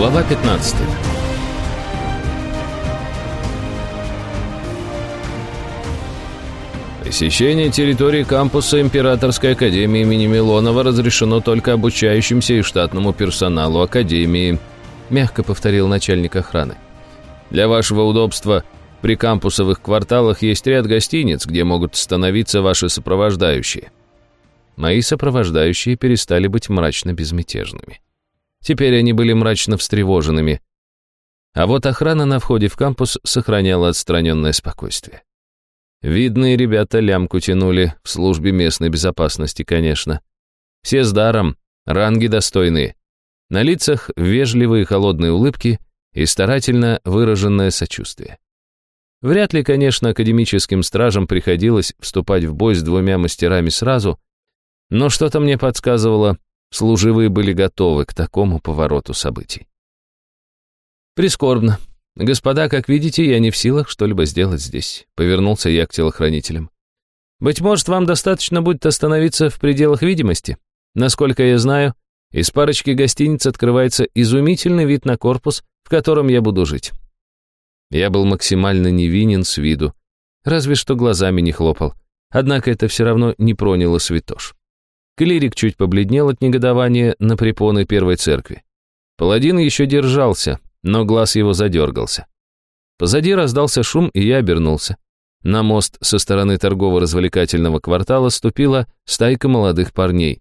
Глава 15 Посещение территории кампуса Императорской Академии имени Милонова разрешено только обучающимся и штатному персоналу Академии, мягко повторил начальник охраны. Для вашего удобства при кампусовых кварталах есть ряд гостиниц, где могут становиться ваши сопровождающие. Мои сопровождающие перестали быть мрачно безмятежными. Теперь они были мрачно встревоженными. А вот охрана на входе в кампус сохраняла отстраненное спокойствие. Видные ребята лямку тянули в службе местной безопасности, конечно. Все с даром, ранги достойные. На лицах вежливые холодные улыбки и старательно выраженное сочувствие. Вряд ли, конечно, академическим стражам приходилось вступать в бой с двумя мастерами сразу, но что-то мне подсказывало, Служивые были готовы к такому повороту событий. Прискорбно. Господа, как видите, я не в силах что-либо сделать здесь. Повернулся я к телохранителям. Быть может, вам достаточно будет остановиться в пределах видимости. Насколько я знаю, из парочки гостиниц открывается изумительный вид на корпус, в котором я буду жить. Я был максимально невинен с виду, разве что глазами не хлопал. Однако это все равно не проняло святош. Клирик чуть побледнел от негодования на препоны первой церкви. Паладин еще держался, но глаз его задергался. Позади раздался шум, и я обернулся. На мост со стороны торгово-развлекательного квартала ступила стайка молодых парней.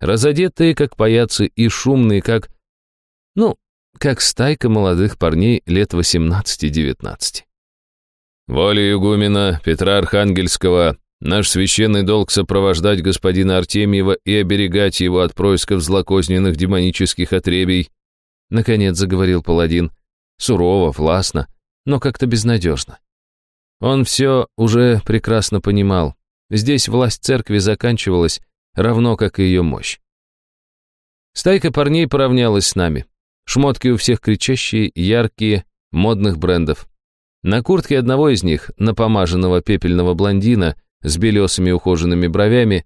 Разодетые, как паяцы, и шумные, как... Ну, как стайка молодых парней лет 18-19. Волей игумена Петра Архангельского Наш священный долг сопровождать господина Артемьева и оберегать его от происков злокозненных демонических отребий. Наконец заговорил паладин. Сурово, властно, но как-то безнадежно. Он все уже прекрасно понимал. Здесь власть церкви заканчивалась, равно как и ее мощь. Стайка парней поравнялась с нами. Шмотки у всех кричащие, яркие, модных брендов. На куртке одного из них, напомаженного пепельного блондина, с белесыми ухоженными бровями,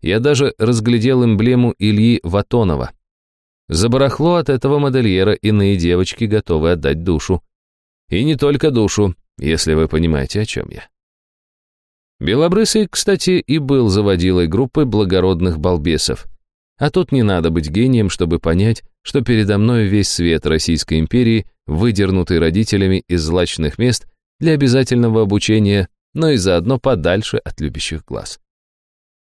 я даже разглядел эмблему Ильи Ватонова. За барахло от этого модельера иные девочки готовы отдать душу. И не только душу, если вы понимаете, о чем я. Белобрысый, кстати, и был заводилой группы благородных балбесов. А тут не надо быть гением, чтобы понять, что передо мной весь свет Российской империи, выдернутый родителями из злачных мест для обязательного обучения но и заодно подальше от любящих глаз.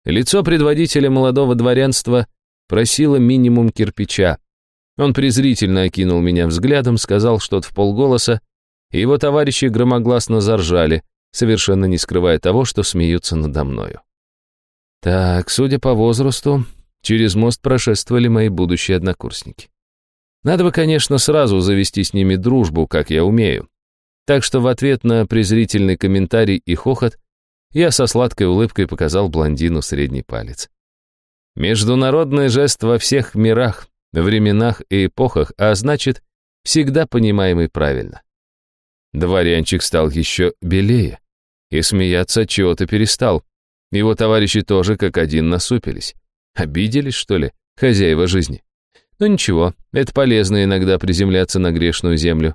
Лицо предводителя молодого дворянства просило минимум кирпича. Он презрительно окинул меня взглядом, сказал что-то в полголоса, и его товарищи громогласно заржали, совершенно не скрывая того, что смеются надо мною. Так, судя по возрасту, через мост прошествовали мои будущие однокурсники. Надо бы, конечно, сразу завести с ними дружбу, как я умею. Так что в ответ на презрительный комментарий и хохот я со сладкой улыбкой показал блондину средний палец. Международный жест во всех мирах, временах и эпохах, а значит, всегда понимаемый правильно. Дворянчик стал еще белее, и смеяться чего-то перестал. Его товарищи тоже как один насупились. Обиделись, что ли, хозяева жизни? Но ну ничего, это полезно иногда приземляться на грешную землю.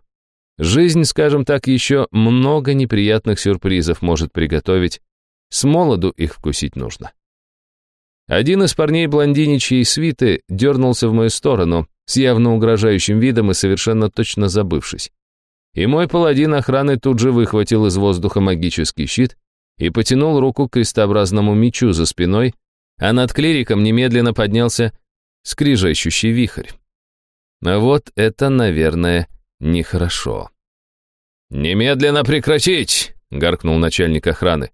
Жизнь, скажем так, еще много неприятных сюрпризов может приготовить. С молоду их вкусить нужно. Один из парней блондиничьей свиты дернулся в мою сторону, с явно угрожающим видом и совершенно точно забывшись. И мой паладин охраны тут же выхватил из воздуха магический щит и потянул руку к крестообразному мечу за спиной, а над клириком немедленно поднялся скрижащущий вихрь. А вот это, наверное, нехорошо. «Немедленно прекратить!» — гаркнул начальник охраны.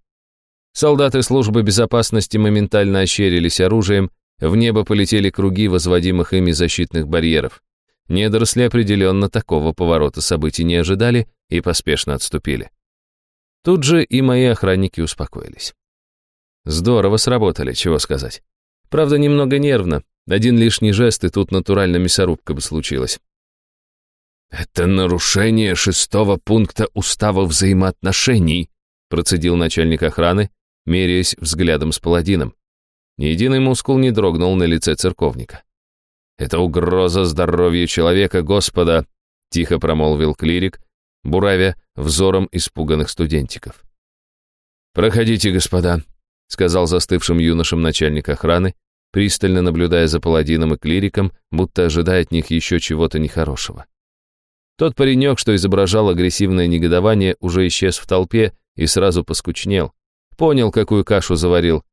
Солдаты службы безопасности моментально ощерились оружием, в небо полетели круги возводимых ими защитных барьеров. Недоросли определенно такого поворота событий не ожидали и поспешно отступили. Тут же и мои охранники успокоились. Здорово сработали, чего сказать. Правда, немного нервно. Один лишний жест, и тут натурально мясорубка бы случилась. «Это нарушение шестого пункта устава взаимоотношений», процедил начальник охраны, меряясь взглядом с паладином. Ни единый мускул не дрогнул на лице церковника. Это угроза здоровью человека, Господа, тихо промолвил клирик, буравя взором испуганных студентиков. «Проходите, господа», — сказал застывшим юношам начальник охраны, пристально наблюдая за паладином и клириком, будто ожидая от них еще чего-то нехорошего. Тот паренек, что изображал агрессивное негодование, уже исчез в толпе и сразу поскучнел. Понял, какую кашу заварил.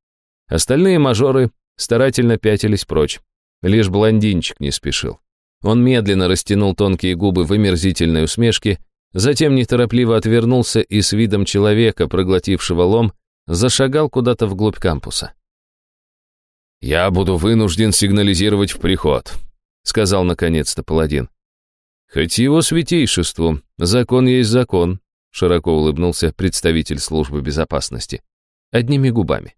Остальные мажоры старательно пятились прочь. Лишь блондинчик не спешил. Он медленно растянул тонкие губы в омерзительной усмешке, затем неторопливо отвернулся и с видом человека, проглотившего лом, зашагал куда-то вглубь кампуса. «Я буду вынужден сигнализировать в приход», — сказал наконец-то паладин. «Хоть его святейшеству, закон есть закон», — широко улыбнулся представитель службы безопасности. Одними губами.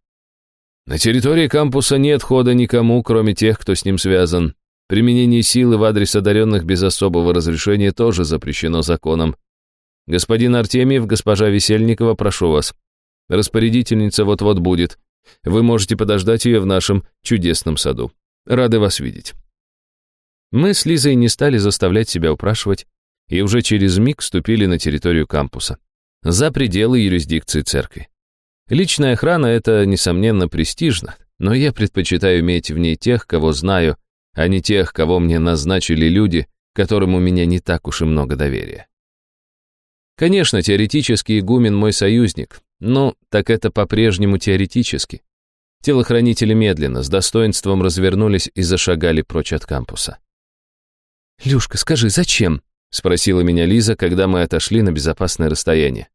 «На территории кампуса нет хода никому, кроме тех, кто с ним связан. Применение силы в адрес одаренных без особого разрешения тоже запрещено законом. Господин Артемьев, госпожа Весельникова, прошу вас. Распорядительница вот-вот будет. Вы можете подождать ее в нашем чудесном саду. Рады вас видеть». Мы с Лизой не стали заставлять себя упрашивать и уже через миг вступили на территорию кампуса, за пределы юрисдикции церкви. Личная охрана — это, несомненно, престижно, но я предпочитаю иметь в ней тех, кого знаю, а не тех, кого мне назначили люди, которым у меня не так уж и много доверия. Конечно, теоретически игумен мой союзник, но так это по-прежнему теоретически. Телохранители медленно, с достоинством развернулись и зашагали прочь от кампуса. «Люшка, скажи, зачем?» — спросила меня Лиза, когда мы отошли на безопасное расстояние.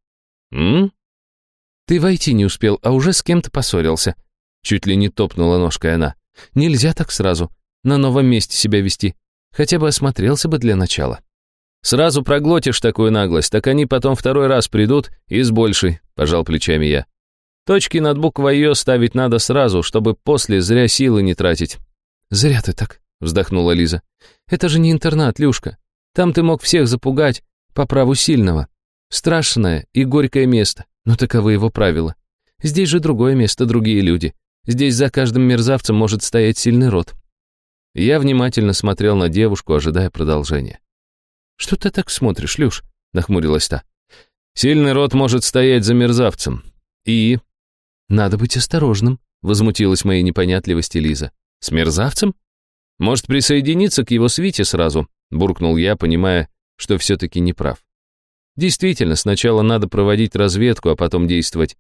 «М?» «Ты войти не успел, а уже с кем-то поссорился». Чуть ли не топнула ножкой она. «Нельзя так сразу. На новом месте себя вести. Хотя бы осмотрелся бы для начала». «Сразу проглотишь такую наглость, так они потом второй раз придут и с большей», — пожал плечами я. «Точки над буквой «ё» ставить надо сразу, чтобы после зря силы не тратить». «Зря ты так», — вздохнула Лиза. «Это же не интернат, Люшка. Там ты мог всех запугать по праву сильного. Страшное и горькое место, но таковы его правила. Здесь же другое место, другие люди. Здесь за каждым мерзавцем может стоять сильный род». Я внимательно смотрел на девушку, ожидая продолжения. «Что ты так смотришь, Люш?» — нахмурилась та. «Сильный род может стоять за мерзавцем. И...» «Надо быть осторожным», — возмутилась моей непонятливости Лиза. «С мерзавцем?» «Может, присоединиться к его свите сразу?» — буркнул я, понимая, что все-таки не прав. «Действительно, сначала надо проводить разведку, а потом действовать.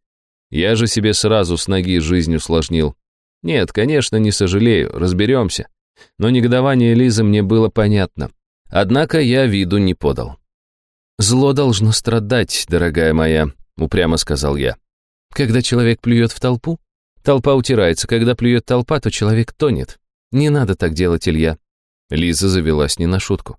Я же себе сразу с ноги жизнь усложнил. Нет, конечно, не сожалею, разберемся. Но негодование Лизы мне было понятно. Однако я виду не подал. «Зло должно страдать, дорогая моя», — упрямо сказал я. «Когда человек плюет в толпу, толпа утирается. Когда плюет толпа, то человек тонет. Не надо так делать, Илья. Лиза завелась не на шутку.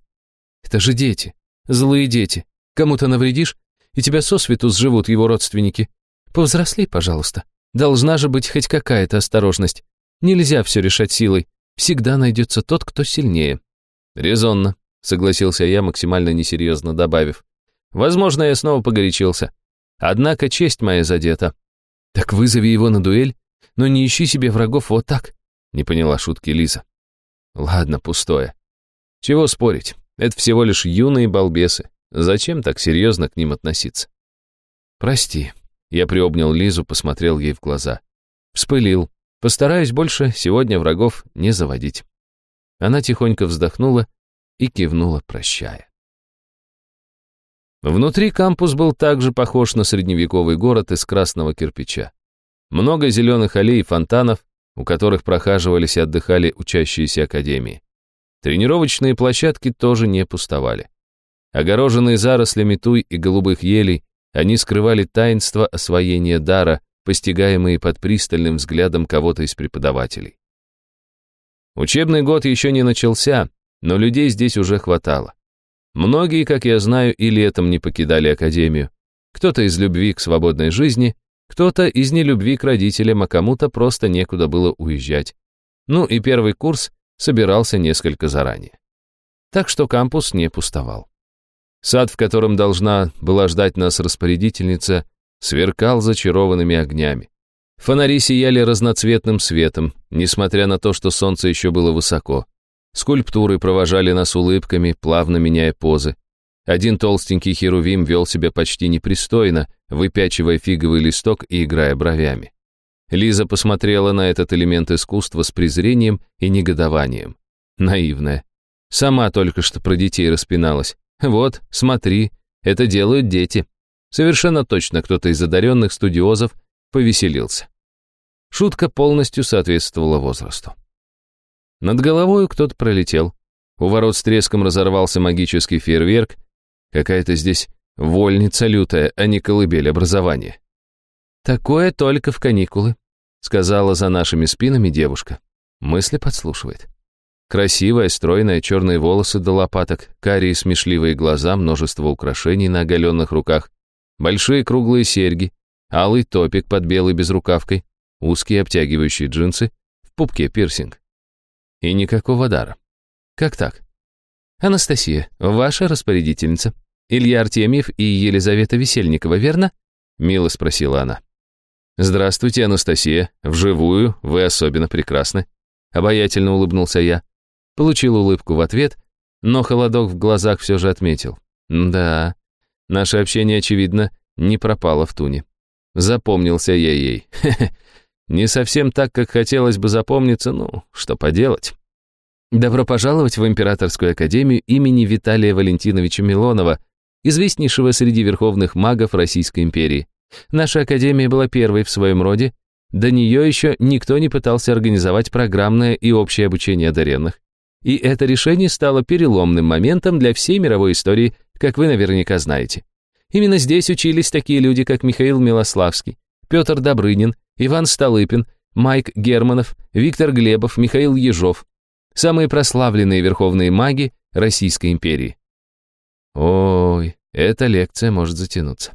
Это же дети, злые дети. Кому-то навредишь, и тебя сосвету сживут его родственники. Повзрослей, пожалуйста. Должна же быть хоть какая-то осторожность. Нельзя все решать силой. Всегда найдется тот, кто сильнее. Резонно, согласился я, максимально несерьезно добавив. Возможно, я снова погорячился. Однако честь моя задета. Так вызови его на дуэль, но не ищи себе врагов вот так. Не поняла шутки Лиза. Ладно, пустое. Чего спорить? Это всего лишь юные балбесы. Зачем так серьезно к ним относиться? Прости. Я приобнял Лизу, посмотрел ей в глаза. Вспылил. Постараюсь больше сегодня врагов не заводить. Она тихонько вздохнула и кивнула, прощая. Внутри кампус был также похож на средневековый город из красного кирпича. Много зеленых аллей и фонтанов, у которых прохаживались и отдыхали учащиеся академии. Тренировочные площадки тоже не пустовали. Огороженные зарослями туй и голубых елей, они скрывали таинство освоения дара, постигаемые под пристальным взглядом кого-то из преподавателей. Учебный год еще не начался, но людей здесь уже хватало. Многие, как я знаю, и летом не покидали академию. Кто-то из любви к свободной жизни, кто-то из нелюбви к родителям, а кому-то просто некуда было уезжать. Ну и первый курс собирался несколько заранее. Так что кампус не пустовал. Сад, в котором должна была ждать нас распорядительница, сверкал зачарованными огнями. Фонари сияли разноцветным светом, несмотря на то, что солнце еще было высоко. Скульптуры провожали нас улыбками, плавно меняя позы. Один толстенький херувим вел себя почти непристойно, выпячивая фиговый листок и играя бровями. Лиза посмотрела на этот элемент искусства с презрением и негодованием. Наивная. Сама только что про детей распиналась. Вот, смотри, это делают дети. Совершенно точно кто-то из одаренных студиозов повеселился. Шутка полностью соответствовала возрасту. Над головой кто-то пролетел. У ворот с треском разорвался магический фейерверк. Какая-то здесь вольница лютая, а не колыбель образования. «Такое только в каникулы», — сказала за нашими спинами девушка. Мысли подслушивает. Красивая, стройная, черные волосы до лопаток, карие смешливые глаза, множество украшений на оголенных руках, большие круглые серьги, алый топик под белой безрукавкой, узкие обтягивающие джинсы, в пупке пирсинг. И никакого дара. Как так? Анастасия, ваша распорядительница. Илья Артемьев и Елизавета Весельникова, верно? Мило спросила она. «Здравствуйте, Анастасия. Вживую вы особенно прекрасны». Обаятельно улыбнулся я. Получил улыбку в ответ, но холодок в глазах все же отметил. Да, наше общение, очевидно, не пропало в туне. Запомнился я ей. Не совсем так, как хотелось бы запомниться, ну, что поделать. Добро пожаловать в Императорскую академию имени Виталия Валентиновича Милонова, известнейшего среди верховных магов Российской империи. Наша академия была первой в своем роде. До нее еще никто не пытался организовать программное и общее обучение одаренных. И это решение стало переломным моментом для всей мировой истории, как вы наверняка знаете. Именно здесь учились такие люди, как Михаил Милославский, Петр Добрынин, Иван Столыпин, Майк Германов, Виктор Глебов, Михаил Ежов. Самые прославленные верховные маги Российской империи. Ой, эта лекция может затянуться.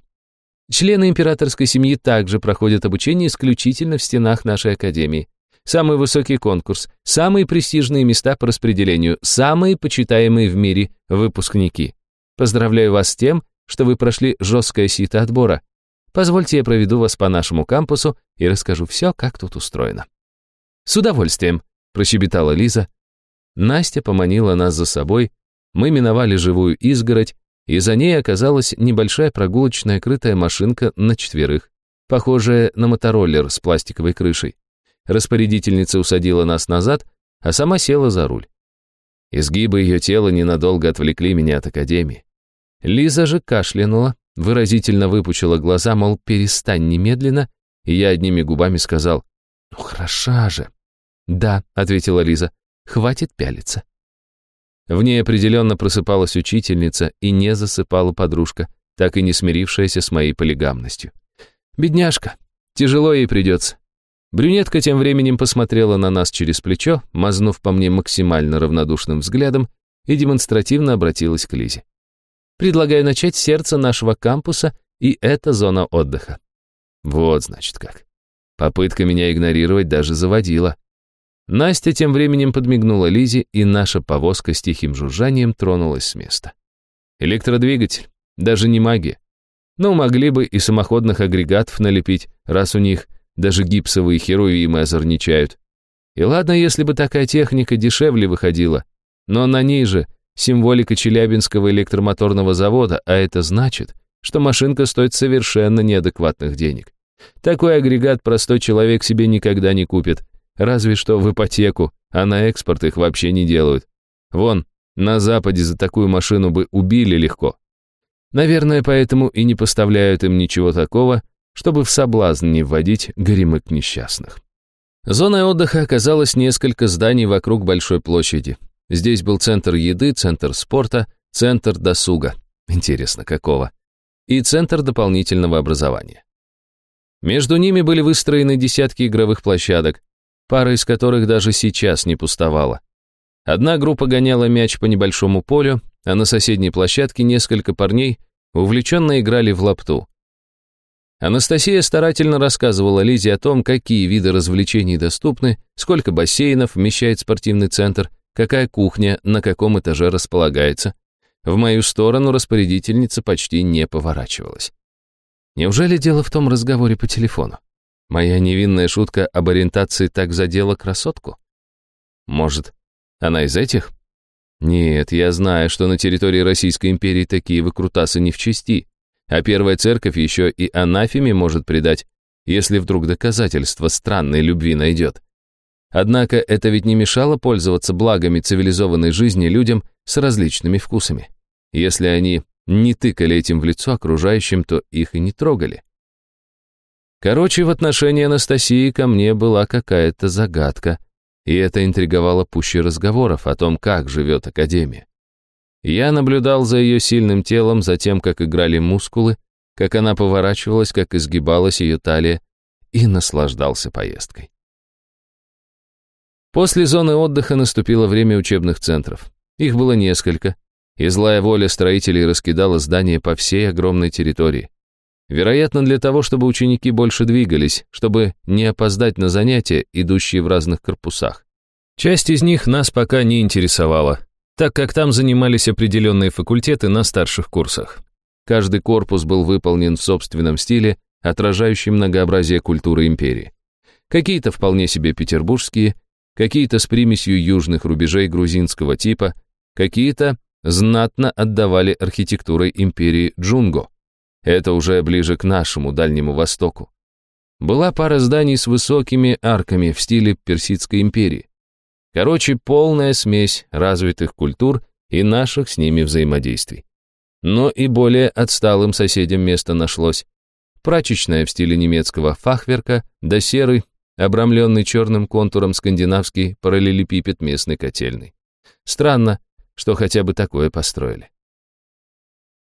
Члены императорской семьи также проходят обучение исключительно в стенах нашей академии. Самый высокий конкурс, самые престижные места по распределению, самые почитаемые в мире выпускники. Поздравляю вас с тем, что вы прошли жесткое сито отбора. Позвольте я проведу вас по нашему кампусу и расскажу все, как тут устроено. С удовольствием, прощебетала Лиза. Настя поманила нас за собой, мы миновали живую изгородь, и за ней оказалась небольшая прогулочная крытая машинка на четверых, похожая на мотороллер с пластиковой крышей. Распорядительница усадила нас назад, а сама села за руль. Изгибы ее тела ненадолго отвлекли меня от академии. Лиза же кашлянула, выразительно выпучила глаза, мол, перестань немедленно, и я одними губами сказал, «Ну, хороша же». «Да», — ответила Лиза, — «хватит пялиться». В ней определенно просыпалась учительница и не засыпала подружка, так и не смирившаяся с моей полигамностью. Бедняжка, тяжело ей придется. Брюнетка тем временем посмотрела на нас через плечо, мазнув по мне максимально равнодушным взглядом и демонстративно обратилась к Лизе. «Предлагаю начать с сердца нашего кампуса, и это зона отдыха». Вот, значит, как. Попытка меня игнорировать даже заводила. Настя тем временем подмигнула Лизе, и наша повозка с тихим жужжанием тронулась с места. Электродвигатель, даже не магия. Ну, могли бы и самоходных агрегатов налепить, раз у них даже гипсовые херувимы озорничают. И ладно, если бы такая техника дешевле выходила, но на ней же символика Челябинского электромоторного завода, а это значит, что машинка стоит совершенно неадекватных денег. Такой агрегат простой человек себе никогда не купит, Разве что в ипотеку, а на экспорт их вообще не делают. Вон, на Западе за такую машину бы убили легко. Наверное, поэтому и не поставляют им ничего такого, чтобы в соблазн не вводить горемык несчастных. Зоной отдыха оказалось несколько зданий вокруг большой площади. Здесь был центр еды, центр спорта, центр досуга. Интересно, какого? И центр дополнительного образования. Между ними были выстроены десятки игровых площадок, пара из которых даже сейчас не пустовала. Одна группа гоняла мяч по небольшому полю, а на соседней площадке несколько парней увлеченно играли в лапту. Анастасия старательно рассказывала Лизе о том, какие виды развлечений доступны, сколько бассейнов вмещает спортивный центр, какая кухня на каком этаже располагается. В мою сторону распорядительница почти не поворачивалась. Неужели дело в том разговоре по телефону? Моя невинная шутка об ориентации так задела красотку? Может, Она из этих? Нет, я знаю, что на территории Российской империи такие выкрутасы не в чести, а первая церковь еще и анафеме может предать, если вдруг доказательство странной любви найдет. Однако это ведь не мешало пользоваться благами цивилизованной жизни людям с различными вкусами. Если они не тыкали этим в лицо окружающим, то их и не трогали. Короче, в отношении Анастасии ко мне была какая-то загадка, и это интриговало пуще разговоров о том, как живет Академия. Я наблюдал за ее сильным телом, за тем, как играли мускулы, как она поворачивалась, как изгибалась ее талия, и наслаждался поездкой. После зоны отдыха наступило время учебных центров. Их было несколько, и злая воля строителей раскидала здания по всей огромной территории. Вероятно, для того, чтобы ученики больше двигались, чтобы не опоздать на занятия, идущие в разных корпусах. Часть из них нас пока не интересовала, так как там занимались определенные факультеты на старших курсах. Каждый корпус был выполнен в собственном стиле, отражающем многообразие культуры империи. Какие-то вполне себе петербургские, какие-то с примесью южных рубежей грузинского типа, какие-то знатно отдавали архитектурой империи Джунго. Это уже ближе к нашему Дальнему Востоку. Была пара зданий с высокими арками в стиле Персидской империи. Короче, полная смесь развитых культур и наших с ними взаимодействий. Но и более отсталым соседям место нашлось. Прачечная в стиле немецкого фахверка, да серый, обрамленный черным контуром скандинавский параллелепипед местной котельной. Странно, что хотя бы такое построили.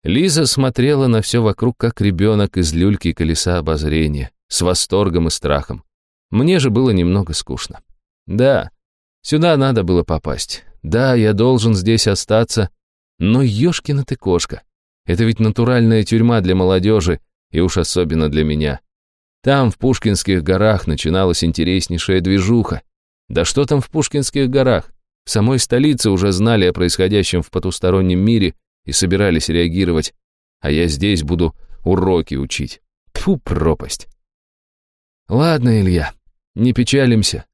Лиза смотрела на все вокруг, как ребенок из люльки колеса обозрения, с восторгом и страхом. Мне же было немного скучно. Да, сюда надо было попасть. Да, я должен здесь остаться. Но ёшкина ты кошка. Это ведь натуральная тюрьма для молодежи, и уж особенно для меня. Там, в Пушкинских горах, начиналась интереснейшая движуха. Да что там в Пушкинских горах? В самой столице уже знали о происходящем в потустороннем мире и собирались реагировать, а я здесь буду уроки учить. Тьфу, пропасть. Ладно, Илья, не печалимся.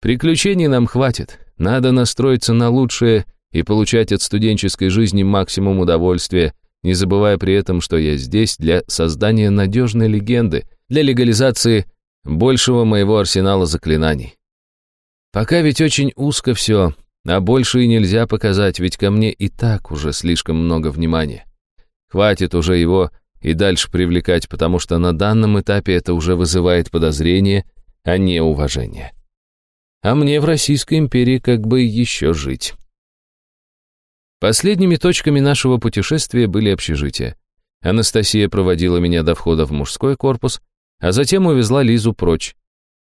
Приключений нам хватит, надо настроиться на лучшее и получать от студенческой жизни максимум удовольствия, не забывая при этом, что я здесь для создания надежной легенды, для легализации большего моего арсенала заклинаний. Пока ведь очень узко все, а больше и нельзя показать, ведь ко мне и так уже слишком много внимания. Хватит уже его и дальше привлекать, потому что на данном этапе это уже вызывает подозрение, а не уважение. А мне в Российской империи как бы еще жить. Последними точками нашего путешествия были общежития. Анастасия проводила меня до входа в мужской корпус, а затем увезла Лизу прочь.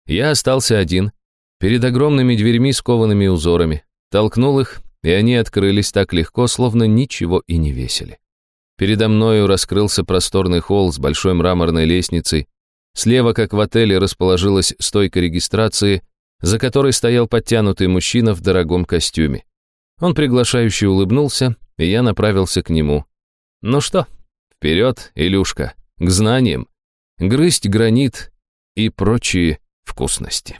Я остался один, перед огромными дверьми с коваными узорами, Толкнул их, и они открылись так легко, словно ничего и не весили. Передо мною раскрылся просторный холл с большой мраморной лестницей. Слева, как в отеле, расположилась стойка регистрации, за которой стоял подтянутый мужчина в дорогом костюме. Он приглашающе улыбнулся, и я направился к нему. Ну что, вперед, Илюшка, к знаниям, грызть гранит и прочие вкусности.